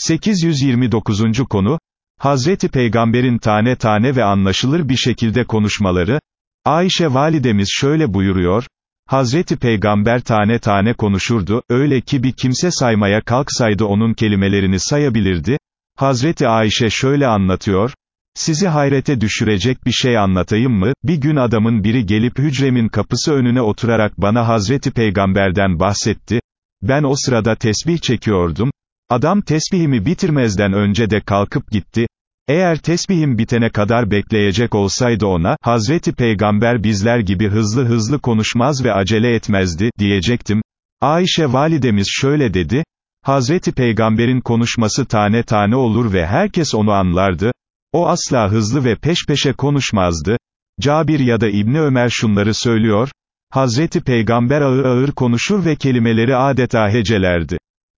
829. konu, Hazreti Peygamber'in tane tane ve anlaşılır bir şekilde konuşmaları, Ayşe validemiz şöyle buyuruyor, Hazreti Peygamber tane tane konuşurdu, öyle ki bir kimse saymaya kalksaydı onun kelimelerini sayabilirdi, Hazreti Ayşe şöyle anlatıyor, sizi hayrete düşürecek bir şey anlatayım mı, bir gün adamın biri gelip hücremin kapısı önüne oturarak bana Hazreti Peygamber'den bahsetti, ben o sırada tesbih çekiyordum, Adam tesbihimi bitirmezden önce de kalkıp gitti, eğer tesbihim bitene kadar bekleyecek olsaydı ona, Hazreti Peygamber bizler gibi hızlı hızlı konuşmaz ve acele etmezdi, diyecektim. Ayşe validemiz şöyle dedi, Hazreti Peygamber'in konuşması tane tane olur ve herkes onu anlardı, o asla hızlı ve peş peşe konuşmazdı. Cabir ya da İbni Ömer şunları söylüyor, Hazreti Peygamber ağır ağır konuşur ve kelimeleri adeta hecelerdi.